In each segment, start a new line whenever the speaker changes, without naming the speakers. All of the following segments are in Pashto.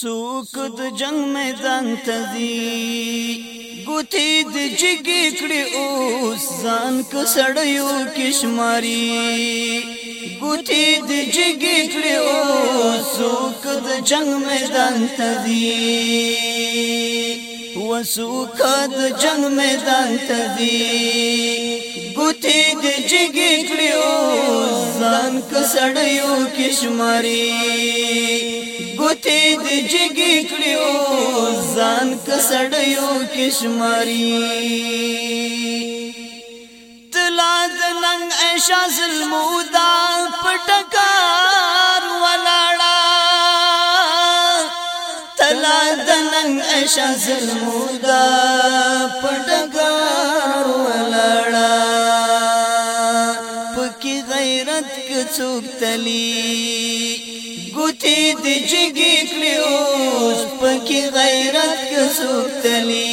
سوک د جنگ میدان تزي ګوتې د جګې کړې او ځان ک سړیو کشماري ګوتې د جګې کړې او سوک د جنگ میدان تزي وسوک د جنگ میدان تزي ګوتې د جګې کړې او ځان ک سړیو کشماري ګوتې د جګې کړیو ځان کسړیو کشماری تلا د ننګ عائشہ زلمودا پټکار ولاړه تلا د ننګ عائشہ زلمودا پټکار ولاړه پکې غیرت کڅوک تلی ګوتی د جګی کړي اوس پکې غیرت کسوک تلی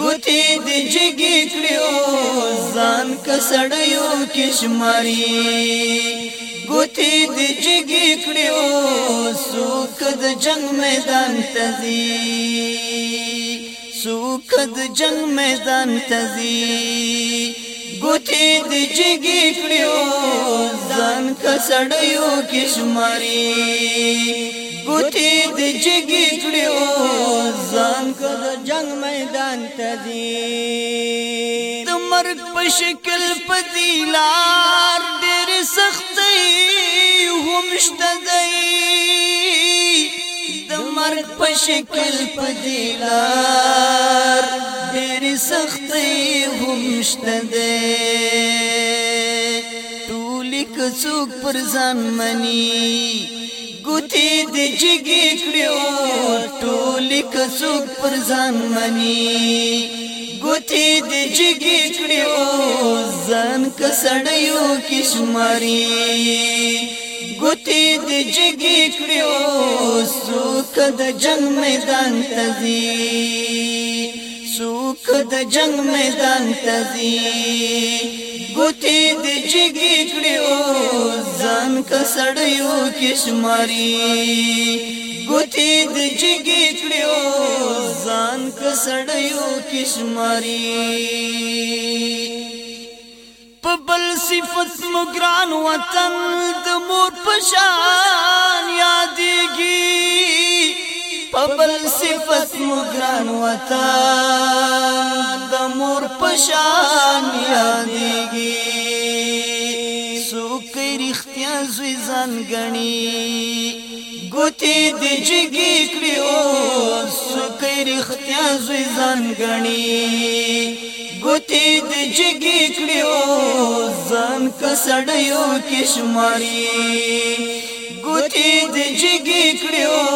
ګوتی د جګی کړي اوس ځان کسړیو کشماري ګوتی د جګی کړي اوس سوک د جنگ میدان تزي سوک د جنگ میدان تزي ګوتې د جګې کړیو ځان کسړیو کشماري ګوتې د جګې کړیو ځان کړ جنگ میدان ته دی د مرګ په شکل پذیلار ډېر سختي همشته دی مرګ په شکل پدیلار ډېر سختي نشته دې ټولي کڅوک پر ځان مني ګوتې د جګې کړو ټولي کڅوک پر ځان مني ګوتې د جګې کړو ځان کسړیو کشماري ګوتې د جګې کړو سوک د جنگ میدان تزي سوک د جنگ میدان تزي ګوتې د جګې کړي او ځان کسړیو کشماري ګوتې د جګې کړي او ځان کسړیو کشماري په بل صفت مګران وطن د مور پشان زمو ګران وطن د مور پشان یادېږي څوک رښتیا زوی ځان ګڼي ګوتې د جګې کړي او څوک رښتیا زوی ځان ګڼي ګوتې د جګې کړي او ځان کسړیو کې شماري ګوتې د جګې کړي او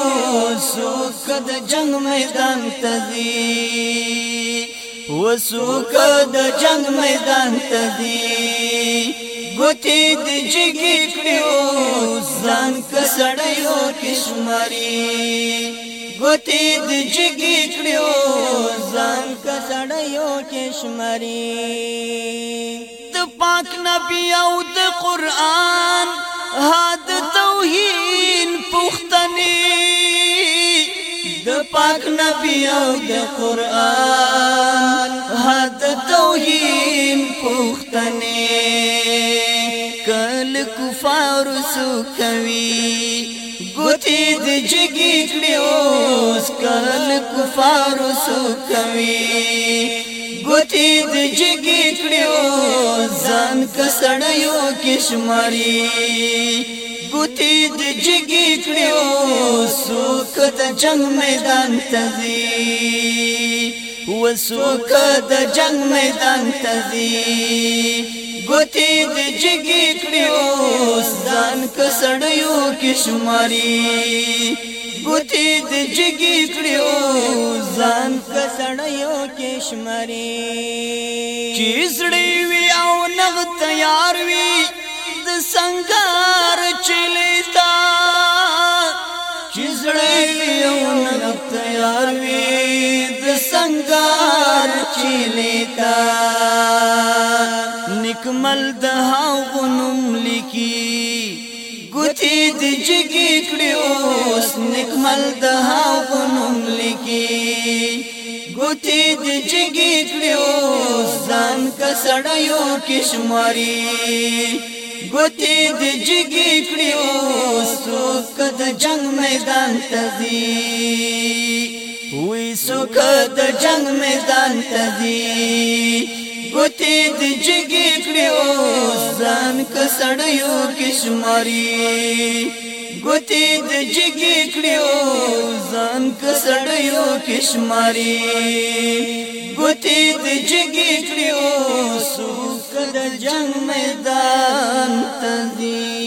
څوک د جنگ میدان تزي وسوک د جنگ میدان تزي ګوتې د جګې کړو ځان کسړیو کشمري ګوتې د جګې کړو ځان کسړیو کشمري د پاک نبی او د قران هاد توهین پختنی د پاک نبی او د قران حد توهین پختنه کل کفار سو کوي ګوتی د جګی کړي اوس کل کفار سو کوي ګوتی د جګی کړي اوس ځان کسړیو کشماري ګوتی د جګی کړو سوک د جنگ میدان تزي و سوک د جنگ میدان تزي ګوتی د جګی کړو ځان کسړیو کشماري ګوتی د جګی کړو ځان کسړیو کشماري چیزړی وی او نغ تیار وی د څنګه سنگار چلیتا نکمل د هاغو نوم لیکي ګوتې د جګې کړې اوس نکمل د هاغو نوم لیکي ګوتې د جګې کړې اوس ځان کسړیو کې شماري ګوتې د جګې کړې او سوک د جنگ میدان ته ځي وی سوکه د جنگ میدان تدی ګوتې د جګې کړي او ځان کسړیو کشماري ګوتې د جګې کړي او ځان کسړیو کشماري ګوتې د جګې کړي او سوکه د جنگ میدان تدی